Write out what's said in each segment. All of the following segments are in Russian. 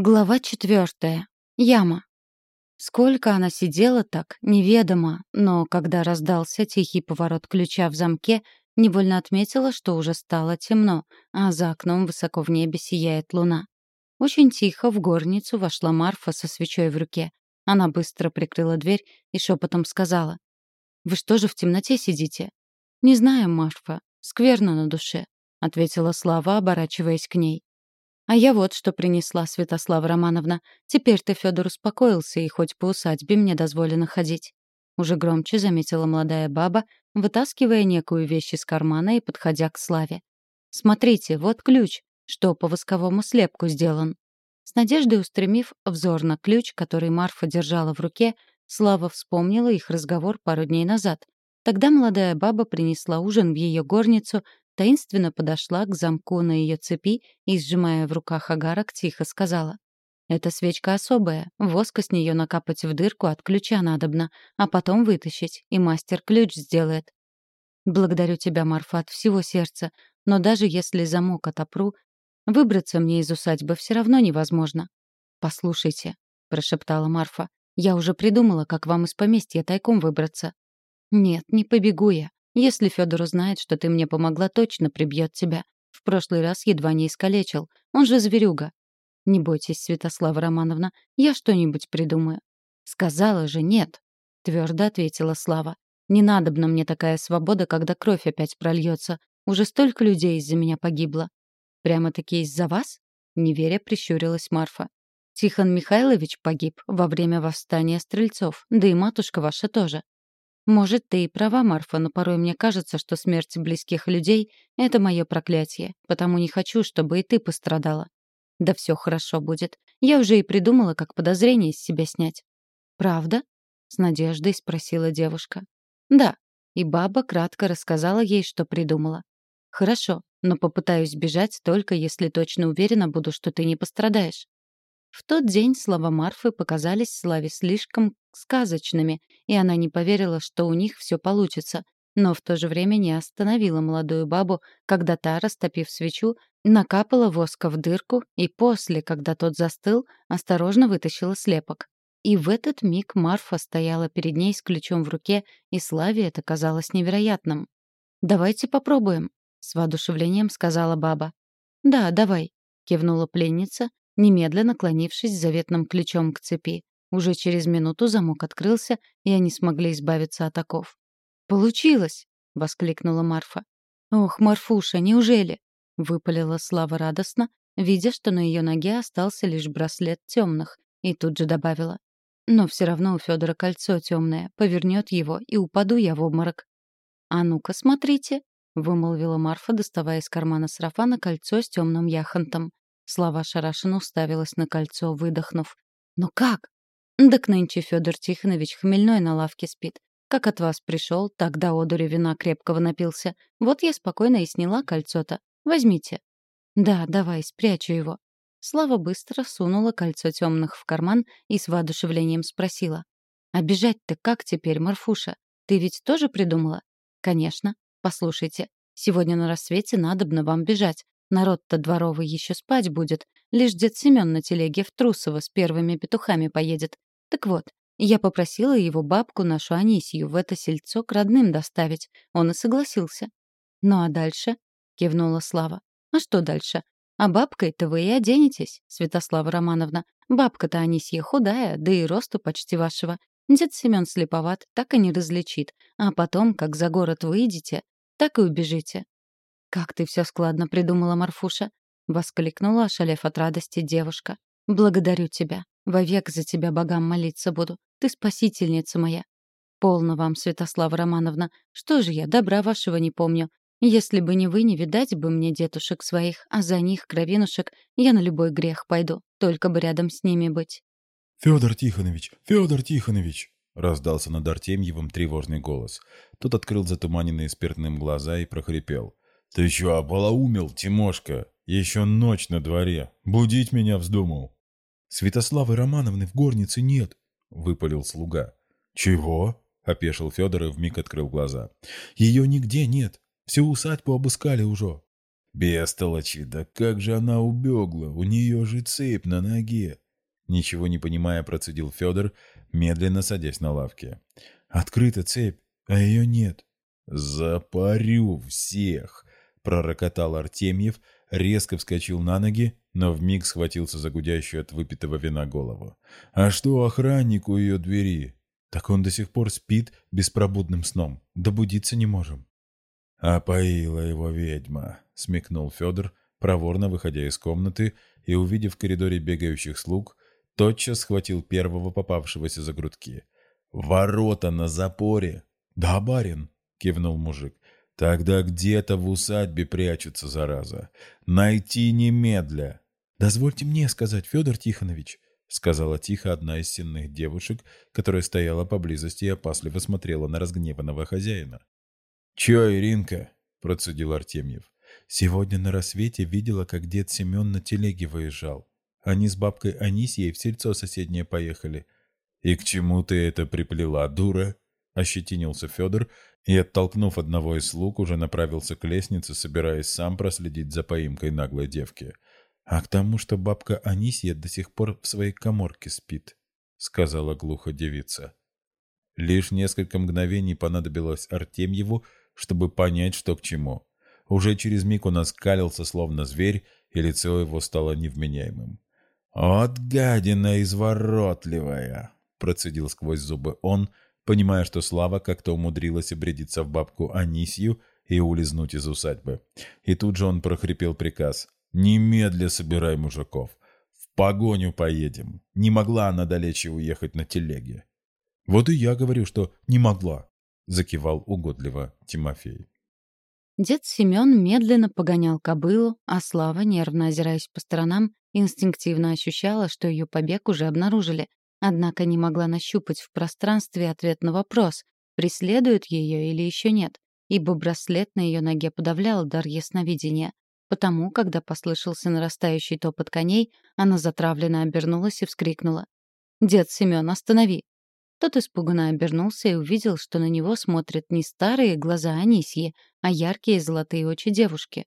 Глава четвертая. Яма. Сколько она сидела так, неведомо, но когда раздался тихий поворот ключа в замке, невольно отметила, что уже стало темно, а за окном высоко в небе сияет луна. Очень тихо в горницу вошла Марфа со свечой в руке. Она быстро прикрыла дверь и шепотом сказала. «Вы что же в темноте сидите?» «Не знаю, Марфа. Скверно на душе», — ответила Слава, оборачиваясь к ней. А я вот что принесла, Святослава Романовна. Теперь ты, Федор, успокоился, и хоть по усадьбе мне дозволено ходить. Уже громче заметила молодая баба, вытаскивая некую вещь из кармана и подходя к Славе. «Смотрите, вот ключ, что по восковому слепку сделан». С надеждой устремив взор на ключ, который Марфа держала в руке, Слава вспомнила их разговор пару дней назад. Тогда молодая баба принесла ужин в ее горницу, таинственно подошла к замку на ее цепи и, сжимая в руках агарок, тихо сказала. «Эта свечка особая. Воска с нее накапать в дырку от ключа надобно, а потом вытащить, и мастер ключ сделает». «Благодарю тебя, Марфа, от всего сердца, но даже если замок отопру, выбраться мне из усадьбы все равно невозможно». «Послушайте», — прошептала Марфа, — «я уже придумала, как вам из поместья тайком выбраться». «Нет, не побегу я. Если Федор узнает, что ты мне помогла, точно прибьет тебя. В прошлый раз едва не искалечил. Он же зверюга. Не бойтесь, Святослава Романовна, я что-нибудь придумаю. Сказала же нет, твердо ответила Слава. Не надобна мне такая свобода, когда кровь опять прольется. Уже столько людей из-за меня погибло. Прямо-таки из-за вас? Неверя прищурилась Марфа. Тихон Михайлович погиб во время восстания стрельцов, да и матушка ваша тоже. Может, ты и права, Марфа, но порой мне кажется, что смерть близких людей — это мое проклятие, потому не хочу, чтобы и ты пострадала. Да все хорошо будет. Я уже и придумала, как подозрение из себя снять. Правда? С надеждой спросила девушка. Да. И баба кратко рассказала ей, что придумала. Хорошо, но попытаюсь бежать только если точно уверена буду, что ты не пострадаешь. В тот день слова Марфы показались Славе слишком сказочными, и она не поверила, что у них все получится, но в то же время не остановила молодую бабу, когда та, растопив свечу, накапала воска в дырку и после, когда тот застыл, осторожно вытащила слепок. И в этот миг Марфа стояла перед ней с ключом в руке, и Славе это казалось невероятным. «Давайте попробуем», — с воодушевлением сказала баба. «Да, давай», — кивнула пленница, немедленно наклонившись заветным ключом к цепи. Уже через минуту замок открылся, и они смогли избавиться от оков. «Получилось!» — воскликнула Марфа. «Ох, Марфуша, неужели?» — выпалила Слава радостно, видя, что на ее ноге остался лишь браслет темных, и тут же добавила. «Но все равно у Федора кольцо темное, повернет его, и упаду я в обморок». «А ну-ка, смотрите!» — вымолвила Марфа, доставая из кармана сарафана кольцо с темным яхонтом. Слава шарашенно уставилась на кольцо, выдохнув. «Но как?» «Так нынче Федор Тихонович хмельной на лавке спит. Как от вас пришел, так до одури вина крепкого напился. Вот я спокойно и сняла кольцо-то. Возьмите». «Да, давай, спрячу его». Слава быстро сунула кольцо темных в карман и с воодушевлением спросила. «А бежать-то как теперь, Марфуша? Ты ведь тоже придумала?» «Конечно. Послушайте, сегодня на рассвете надобно вам бежать. Народ-то дворовый еще спать будет. Лишь дед Семен на телеге в Трусово с первыми петухами поедет. Так вот, я попросила его бабку, нашу Анисию, в это сельцо к родным доставить. Он и согласился. «Ну а дальше?» — кивнула Слава. «А что дальше? А бабкой-то вы и оденетесь, Святослава Романовна. Бабка-то Анисья худая, да и росту почти вашего. Дед Семен слеповат, так и не различит. А потом, как за город выйдете, так и убежите. «Как ты все складно придумала, Марфуша!» — воскликнула, ошалев от радости девушка. «Благодарю тебя. Вовек за тебя богам молиться буду. Ты спасительница моя». «Полно вам, Святослава Романовна. Что же я, добра вашего не помню. Если бы не вы, не видать бы мне детушек своих, а за них, кровинушек, я на любой грех пойду, только бы рядом с ними быть». «Федор Тихонович! Федор Тихонович!» — раздался над Артемьевым тревожный голос. Тот открыл затуманенные спиртным глаза и прохрипел. «Ты чё, ополоумел, Тимошка? Еще ночь на дворе. Будить меня вздумал». «Святославы Романовны в горнице нет», — выпалил слуга. «Чего?» — опешил Федор и вмиг открыл глаза. «Ее нигде нет. Всю усадьбу обыскали уже». Бестолочи, да как же она убегла? У нее же цепь на ноге. Ничего не понимая, процедил Федор, медленно садясь на лавке. Открыта цепь, а ее нет. «Запарю всех!» — пророкотал Артемьев, резко вскочил на ноги, но вмиг схватился за гудящую от выпитого вина голову. «А что охранник у ее двери?» «Так он до сих пор спит беспробудным сном. Добудиться не можем». «Опоила его ведьма», — смекнул Федор, проворно выходя из комнаты и, увидев в коридоре бегающих слуг, тотчас схватил первого попавшегося за грудки. «Ворота на запоре!» «Да, барин!» — кивнул мужик. «Тогда где-то в усадьбе прячутся, зараза. Найти немедля!» «Дозвольте мне сказать, Федор Тихонович!» — сказала тихо одна из сенных девушек, которая стояла поблизости и опасливо смотрела на разгневанного хозяина. «Чё, Иринка?» — процедил Артемьев. «Сегодня на рассвете видела, как дед Семен на телеге выезжал. Они с бабкой Анисьей в сельцо соседнее поехали». «И к чему ты это приплела, дура?» — ощетинился Федор и, оттолкнув одного из слуг, уже направился к лестнице, собираясь сам проследить за поимкой наглой девки. «А к тому, что бабка Анисья до сих пор в своей коморке спит», — сказала глухо девица. Лишь несколько мгновений понадобилось Артемьеву, чтобы понять, что к чему. Уже через миг он оскалился, словно зверь, и лицо его стало невменяемым. «От гадина изворотливая!» — процедил сквозь зубы он, понимая, что Слава как-то умудрилась обрядиться в бабку Анисью и улизнуть из усадьбы. И тут же он прохрипел приказ. «Немедля собирай мужиков. В погоню поедем. Не могла она далече уехать на телеге». «Вот и я говорю, что не могла», закивал угодливо Тимофей. Дед Семен медленно погонял кобылу, а Слава, нервно озираясь по сторонам, инстинктивно ощущала, что ее побег уже обнаружили, однако не могла нащупать в пространстве ответ на вопрос, преследуют ее или еще нет, ибо браслет на ее ноге подавлял дар ясновидения. Потому, когда послышался нарастающий топот коней, она затравленно обернулась и вскрикнула. «Дед Семен, останови! Тот испуганно обернулся и увидел, что на него смотрят не старые глаза Анисьи, а яркие золотые очи девушки.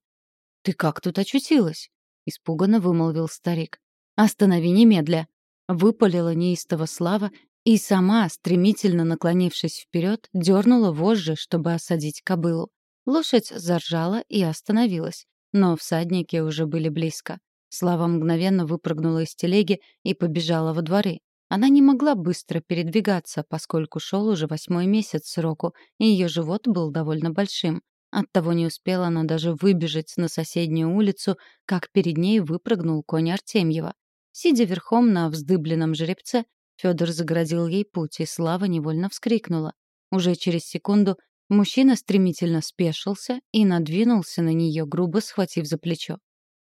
«Ты как тут очутилась?» — испуганно вымолвил старик. «Останови немедля!» — выпалила неистово Слава и сама, стремительно наклонившись вперед, дернула вожжи, чтобы осадить кобылу. Лошадь заржала и остановилась, но всадники уже были близко. Слава мгновенно выпрыгнула из телеги и побежала во дворы. Она не могла быстро передвигаться, поскольку шел уже восьмой месяц сроку, и ее живот был довольно большим. Оттого не успела она даже выбежать на соседнюю улицу, как перед ней выпрыгнул конь Артемьева. Сидя верхом на вздыбленном жеребце, Федор заградил ей путь, и Слава невольно вскрикнула. Уже через секунду мужчина стремительно спешился и надвинулся на нее, грубо схватив за плечо.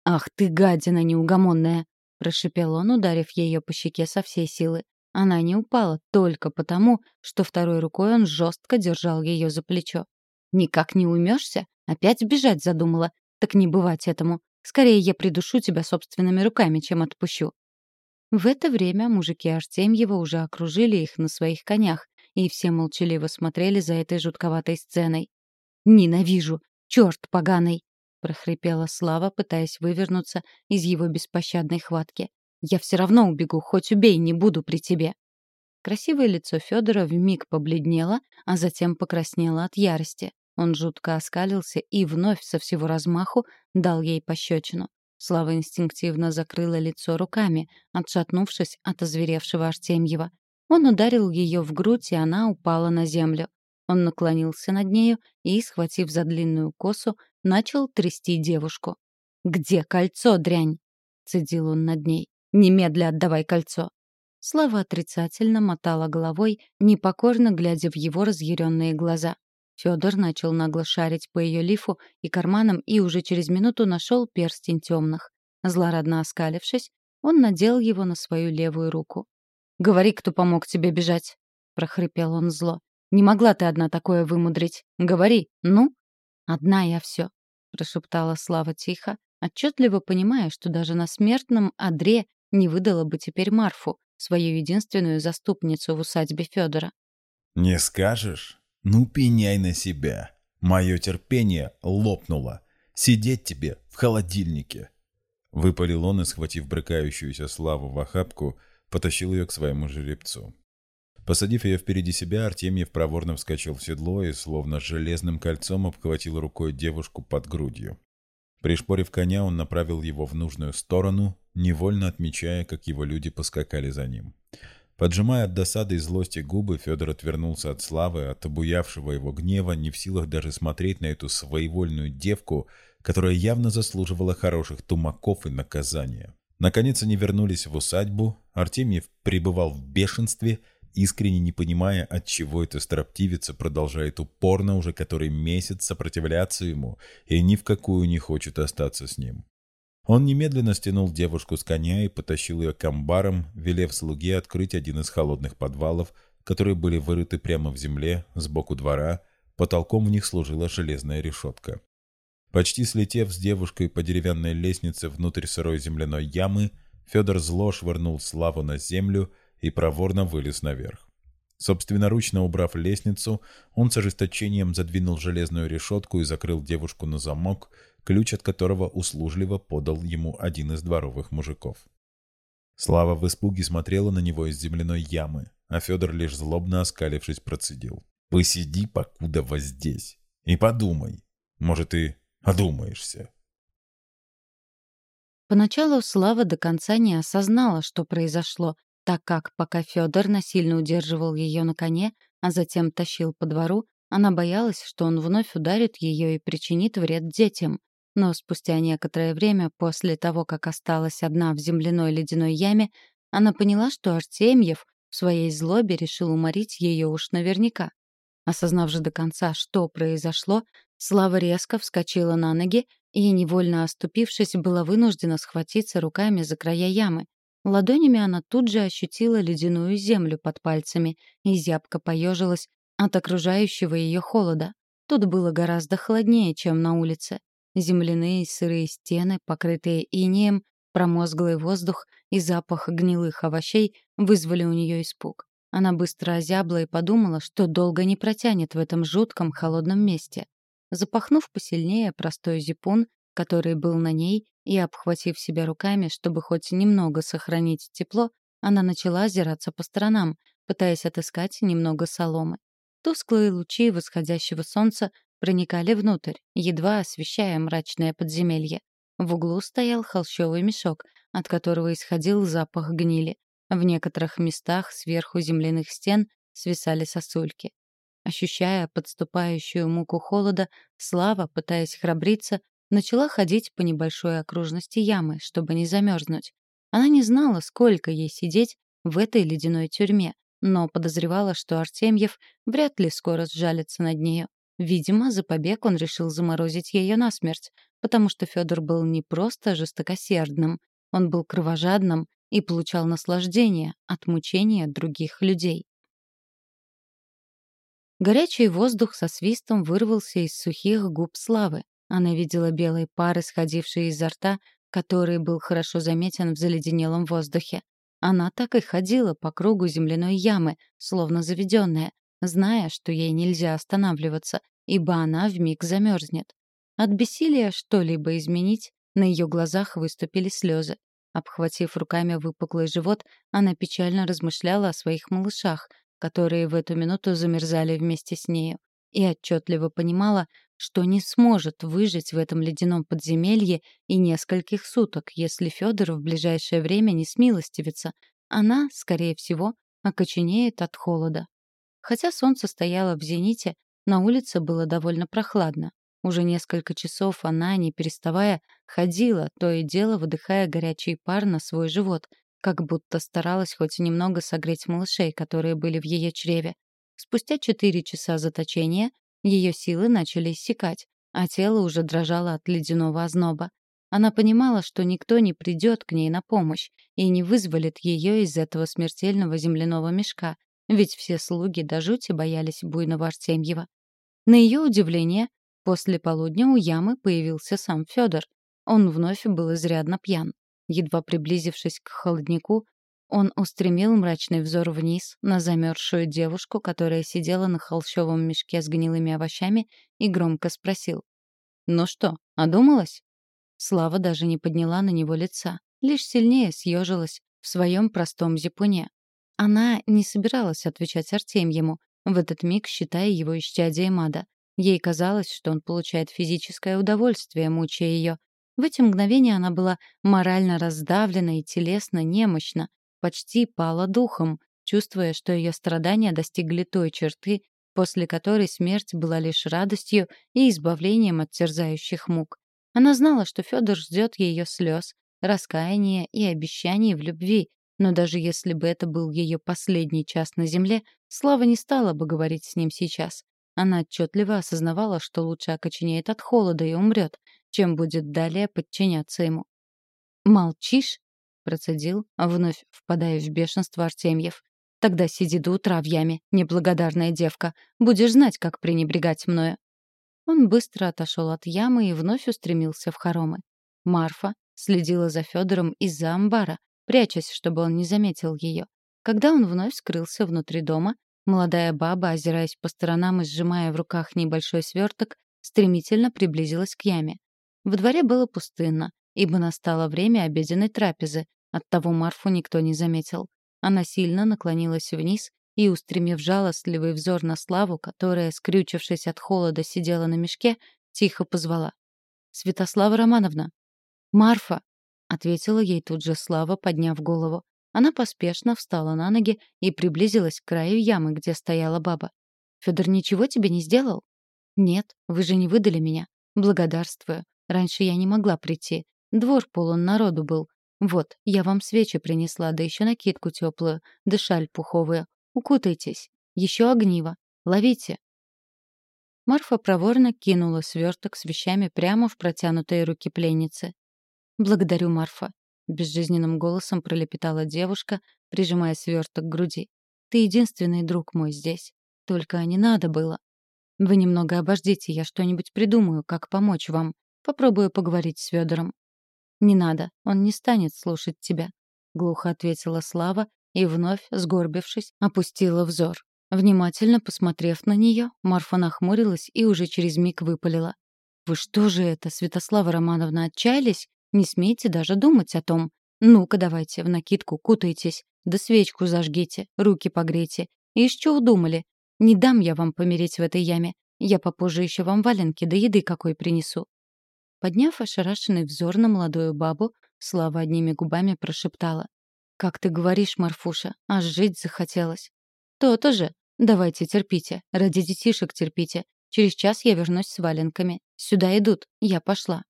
«Ах ты, гадина неугомонная!» — прошипел он, ударив ее по щеке со всей силы. Она не упала только потому, что второй рукой он жестко держал ее за плечо. «Никак не уймешься? Опять бежать задумала? Так не бывать этому. Скорее я придушу тебя собственными руками, чем отпущу». В это время мужики Артемьева уже окружили их на своих конях, и все молчаливо смотрели за этой жутковатой сценой. «Ненавижу! Черт поганый!» прохрипела Слава, пытаясь вывернуться из его беспощадной хватки. «Я все равно убегу, хоть убей, не буду при тебе». Красивое лицо Федора вмиг побледнело, а затем покраснело от ярости. Он жутко оскалился и вновь со всего размаху дал ей пощечину. Слава инстинктивно закрыла лицо руками, отшатнувшись от озверевшего Артемьева. Он ударил ее в грудь, и она упала на землю. Он наклонился над нею и, схватив за длинную косу, начал трясти девушку. «Где кольцо, дрянь?» — цедил он над ней. «Немедля отдавай кольцо». Слава отрицательно мотала головой, непокорно глядя в его разъяренные глаза. Федор начал нагло шарить по ее лифу и карманам и уже через минуту нашел перстень темных. Злорадно оскалившись, он надел его на свою левую руку. «Говори, кто помог тебе бежать!» — прохрипел он зло. «Не могла ты одна такое вымудрить. Говори, ну?» «Одна я все», — прошептала Слава тихо, отчетливо понимая, что даже на смертном одре не выдала бы теперь Марфу, свою единственную заступницу в усадьбе Федора. «Не скажешь? Ну, пеняй на себя. Мое терпение лопнуло. Сидеть тебе в холодильнике!» Выпалил он и, схватив брыкающуюся Славу в охапку, потащил ее к своему жеребцу. Посадив ее впереди себя, Артемьев проворно вскочил в седло и, словно железным кольцом, обхватил рукой девушку под грудью. Пришпорив коня, он направил его в нужную сторону, невольно отмечая, как его люди поскакали за ним. Поджимая от досады и злости губы, Федор отвернулся от славы, от обуявшего его гнева, не в силах даже смотреть на эту своевольную девку, которая явно заслуживала хороших тумаков и наказания. Наконец они вернулись в усадьбу, Артемьев пребывал в бешенстве – искренне не понимая, от чего эта строптивица продолжает упорно уже который месяц сопротивляться ему и ни в какую не хочет остаться с ним. Он немедленно стянул девушку с коня и потащил ее к амбарам, велев слуге открыть один из холодных подвалов, которые были вырыты прямо в земле, сбоку двора, потолком в них служила железная решетка. Почти слетев с девушкой по деревянной лестнице внутрь сырой земляной ямы, Федор зло швырнул Славу на землю и проворно вылез наверх. Собственноручно убрав лестницу, он с ожесточением задвинул железную решетку и закрыл девушку на замок, ключ от которого услужливо подал ему один из дворовых мужиков. Слава в испуге смотрела на него из земляной ямы, а Федор лишь злобно оскалившись процедил. «Посиди, покуда здесь, и подумай. Может, и одумаешься». Поначалу Слава до конца не осознала, что произошло, так как пока Федор насильно удерживал ее на коне, а затем тащил по двору, она боялась, что он вновь ударит ее и причинит вред детям. Но спустя некоторое время после того, как осталась одна в земляной ледяной яме, она поняла, что Артемьев в своей злобе решил уморить ее уж наверняка. Осознав же до конца, что произошло, Слава резко вскочила на ноги и, невольно оступившись, была вынуждена схватиться руками за края ямы. Ладонями она тут же ощутила ледяную землю под пальцами и зябко поежилась от окружающего ее холода. Тут было гораздо холоднее, чем на улице. Земляные сырые стены, покрытые инеем, промозглый воздух и запах гнилых овощей вызвали у нее испуг. Она быстро озябла и подумала, что долго не протянет в этом жутком холодном месте. Запахнув посильнее простой зипун, который был на ней, и, обхватив себя руками, чтобы хоть немного сохранить тепло, она начала озираться по сторонам, пытаясь отыскать немного соломы. Тусклые лучи восходящего солнца проникали внутрь, едва освещая мрачное подземелье. В углу стоял холщовый мешок, от которого исходил запах гнили. В некоторых местах сверху земляных стен свисали сосульки. Ощущая подступающую муку холода, Слава, пытаясь храбриться, начала ходить по небольшой окружности ямы, чтобы не замерзнуть. Она не знала, сколько ей сидеть в этой ледяной тюрьме, но подозревала, что Артемьев вряд ли скоро сжалится над нею. Видимо, за побег он решил заморозить ее насмерть, потому что Федор был не просто жестокосердным, он был кровожадным и получал наслаждение от мучения других людей. Горячий воздух со свистом вырвался из сухих губ Славы. Она видела белый пар, исходивший изо рта, который был хорошо заметен в заледенелом воздухе. Она так и ходила по кругу земляной ямы, словно заведенная, зная, что ей нельзя останавливаться, ибо она вмиг замерзнет. От бессилия что-либо изменить, на ее глазах выступили слезы. Обхватив руками выпуклый живот, она печально размышляла о своих малышах, которые в эту минуту замерзали вместе с нею, и отчетливо понимала, что не сможет выжить в этом ледяном подземелье и нескольких суток, если Федор в ближайшее время не смилостивится. Она, скорее всего, окоченеет от холода. Хотя солнце стояло в зените, на улице было довольно прохладно. Уже несколько часов она, не переставая, ходила, то и дело выдыхая горячий пар на свой живот, как будто старалась хоть немного согреть малышей, которые были в ее чреве. Спустя четыре часа заточения ее силы начали иссякать, а тело уже дрожало от ледяного озноба. Она понимала, что никто не придет к ней на помощь и не вызволит ее из этого смертельного земляного мешка, ведь все слуги до жути боялись буйного Артемьева. На ее удивление, после полудня у ямы появился сам Федор. Он вновь был изрядно пьян. Едва приблизившись к холоднику, он устремил мрачный взор вниз на замерзшую девушку, которая сидела на холщовом мешке с гнилыми овощами, и громко спросил. «Ну что, одумалась?» Слава даже не подняла на него лица, лишь сильнее съежилась в своем простом зипуне. Она не собиралась отвечать Артемьему, в этот миг считая его исчадием ада. Ей казалось, что он получает физическое удовольствие, мучая ее. В эти мгновения она была морально раздавлена и телесно немощна, почти пала духом, чувствуя, что ее страдания достигли той черты, после которой смерть была лишь радостью и избавлением от терзающих мук. Она знала, что Федор ждет ее слез, раскаяния и обещаний в любви, но даже если бы это был ее последний час на земле, Слава не стала бы говорить с ним сейчас. Она отчетливо осознавала, что лучше окоченеет от холода и умрет, чем будет далее подчиняться ему. «Молчишь?» — процедил, вновь впадая в бешенство Артемьев. «Тогда сиди до утра в яме, неблагодарная девка. Будешь знать, как пренебрегать мною». Он быстро отошел от ямы и вновь устремился в хоромы. Марфа следила за Федором из-за амбара, прячась, чтобы он не заметил ее. Когда он вновь скрылся внутри дома, молодая баба, озираясь по сторонам и сжимая в руках небольшой сверток, стремительно приблизилась к яме. В дворе было пустынно, ибо настало время обеденной трапезы, оттого Марфу никто не заметил. Она сильно наклонилась вниз и, устремив жалостливый взор на Славу, которая, скрючившись от холода, сидела на мешке, тихо позвала. «Святослава Романовна!» «Марфа!» — ответила ей тут же Слава, подняв голову. Она поспешно встала на ноги и приблизилась к краю ямы, где стояла баба. «Фёдор ничего тебе не сделал?» «Нет, вы же не выдали меня. Благодарствую. Раньше я не могла прийти. Двор полон народу был. Вот, я вам свечи принесла, да еще накидку теплую, да шаль пуховую. Укутайтесь. Еще огниво. Ловите». Марфа проворно кинула сверток с вещами прямо в протянутые руки пленницы. «Благодарю, Марфа», — безжизненным голосом пролепетала девушка, прижимая сверток к груди. «Ты единственный друг мой здесь. Только не надо было. Вы немного обождите, я что-нибудь придумаю, как помочь вам. Попробую поговорить с Федором». «Не надо, он не станет слушать тебя», — глухо ответила Слава и, вновь, сгорбившись, опустила взор. Внимательно посмотрев на нее, Марфа нахмурилась и уже через миг выпалила. «Вы что же это, Святослава Романовна, отчаялись? Не смейте даже думать о том. Ну-ка давайте, в накидку кутайтесь, да свечку зажгите, руки погрейте. И что удумали? Не дам я вам помереть в этой яме. Я попозже еще вам валенки да еды какой принесу». Подняв ошарашенный взор на молодую бабу, Слава одними губами прошептала. «Как ты говоришь, Марфуша, аж жить захотелось». «То-то же. Давайте терпите. Ради детишек терпите. Через час я вернусь с валенками. Сюда идут. Я пошла».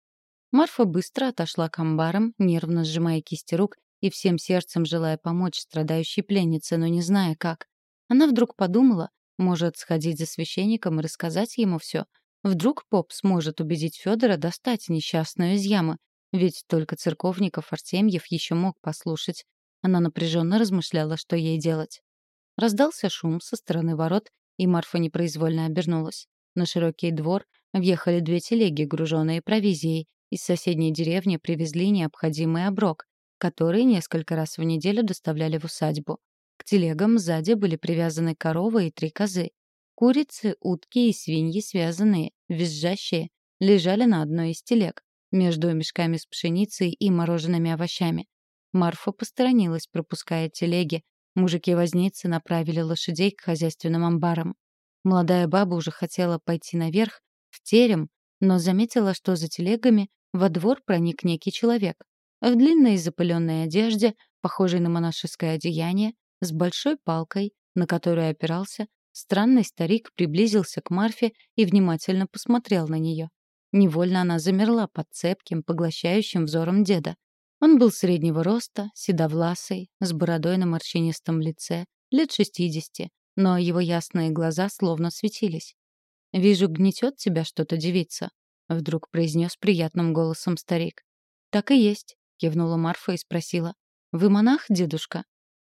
Марфа быстро отошла к амбарам, нервно сжимая кисти рук и всем сердцем желая помочь страдающей пленнице, но не зная как. Она вдруг подумала, может сходить за священником и рассказать ему все. Вдруг поп сможет убедить Федора достать несчастную из ямы, ведь только церковников Артемьев еще мог послушать. Она напряженно размышляла, что ей делать. Раздался шум со стороны ворот, и Марфа непроизвольно обернулась. На широкий двор въехали две телеги, груженные провизией, из соседней деревни привезли необходимый оброк, который несколько раз в неделю доставляли в усадьбу. К телегам сзади были привязаны корова и три козы. Курицы, утки и свиньи связанные, визжащие, лежали на одной из телег, между мешками с пшеницей и мороженными овощами. Марфа посторонилась, пропуская телеги. Мужики-возницы направили лошадей к хозяйственным амбарам. Молодая баба уже хотела пойти наверх, в терем, но заметила, что за телегами во двор проник некий человек. В длинной запыленной одежде, похожей на монашеское одеяние, с большой палкой, на которую опирался, странный старик приблизился к Марфе и внимательно посмотрел на нее. Невольно она замерла под цепким, поглощающим взором деда. Он был среднего роста, седовласый, с бородой на морщинистом лице, лет шестидесяти, но его ясные глаза словно светились. «Вижу, гнетет тебя что-то девица», — вдруг произнес приятным голосом старик. «Так и есть», — кивнула Марфа и спросила. «Вы монах, дедушка?»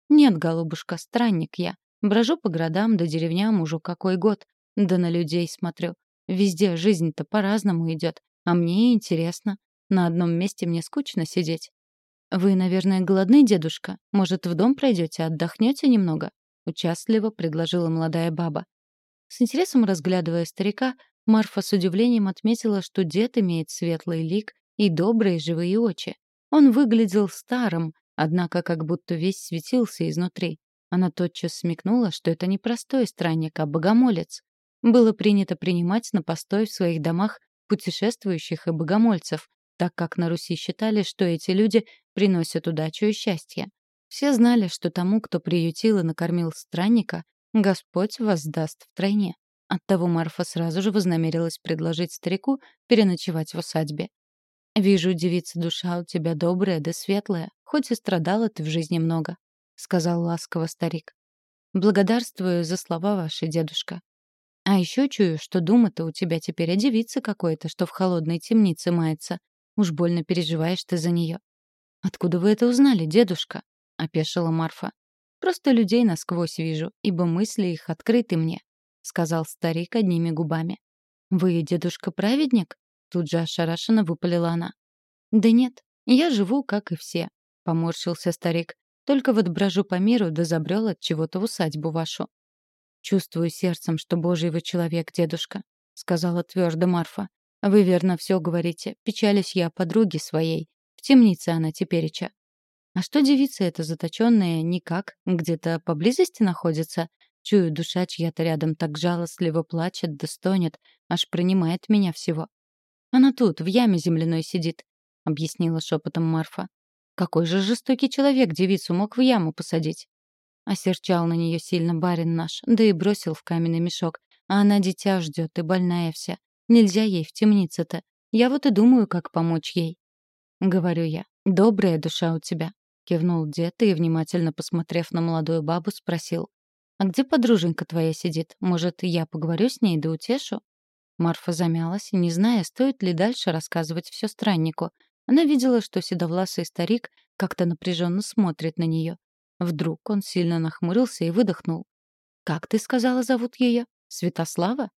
«Нет, голубушка, странник я. Брожу по городам да деревням уже какой год. Да на людей смотрю. Везде жизнь-то по-разному идет, а мне интересно. На одном месте мне скучно сидеть». «Вы, наверное, голодный, дедушка? Может, в дом пройдете, отдохнете немного?» — участливо предложила молодая баба. С интересом разглядывая старика, Марфа с удивлением отметила, что дед имеет светлый лик и добрые живые очи. Он выглядел старым, однако как будто весь светился изнутри. Она тотчас смекнула, что это не простой странник, а богомолец. Было принято принимать на постой в своих домах путешествующих и богомольцев, так как на Руси считали, что эти люди приносят удачу и счастье. Все знали, что тому, кто приютил и накормил странника, Господь воздаст втройне. Оттого Марфа сразу же вознамерилась предложить старику переночевать в усадьбе. «Вижу, девица, душа у тебя добрая да светлая, хоть и страдала ты в жизни много», — сказал ласково старик. «Благодарствую за слова ваши, дедушка. А еще чую, что дума-то у тебя теперь о девице какой-то, что в холодной темнице мается. Уж больно переживаешь ты за нее». «Откуда вы это узнали, дедушка?» — опешила Марфа. «Просто людей насквозь вижу, ибо мысли их открыты мне сказал старик одними губами. «Вы, дедушка, праведник?» Тут же ошарашенно выпалила она. «Да нет, я живу, как и все», — поморщился старик. «Только вот брожу по миру да забрел от чего-то в усадьбу вашу». «Чувствую сердцем, что божий вы человек, дедушка», — сказала твердо Марфа. «Вы верно все говорите. Печались я подруге своей. В темнице она тепереча. А что девица эта заточенная никак, где-то поблизости находится? Чую, душа чья-то рядом так жалостливо плачет да стонет, аж принимает меня всего. «Она тут, в яме земляной сидит», — объяснила шепотом Марфа. «Какой же жестокий человек девицу мог в яму посадить?» Осерчал на нее сильно барин наш, да и бросил в каменный мешок. А она дитя ждет и больная вся. Нельзя ей в темнице-то. Я вот и думаю, как помочь ей. Говорю я, добрая душа у тебя. Кивнул дед и, внимательно посмотрев на молодую бабу, спросил. «А где подруженька твоя сидит? Может, я поговорю с ней да утешу?» Марфа замялась, не зная, стоит ли дальше рассказывать все страннику. Она видела, что седовласый старик как-то напряженно смотрит на нее. Вдруг он сильно нахмурился и выдохнул. «Как ты сказала, зовут ее? Святослава?»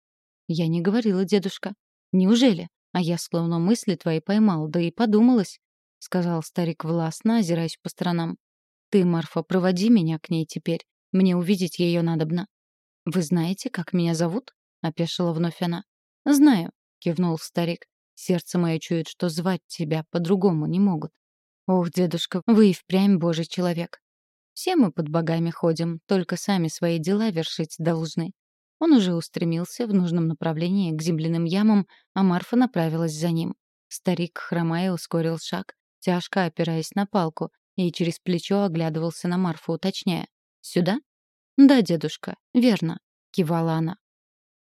«Я не говорила, дедушка». «Неужели? А я словно мысли твои поймал, да и подумалась», — сказал старик властно, озираясь по сторонам. «Ты, Марфа, проводи меня к ней теперь. Мне увидеть ее надобно. «Вы знаете, как меня зовут?» — опешила вновь она. «Знаю», — кивнул старик. «Сердце мое чует, что звать тебя по-другому не могут». «Ох, дедушка, вы и впрямь божий человек. Все мы под богами ходим, только сами свои дела вершить должны». Он уже устремился в нужном направлении к земляным ямам, а Марфа направилась за ним. Старик, хромая, ускорил шаг, тяжко опираясь на палку, и через плечо оглядывался на Марфу, уточняя. «Сюда?» «Да, дедушка, верно», — кивала она.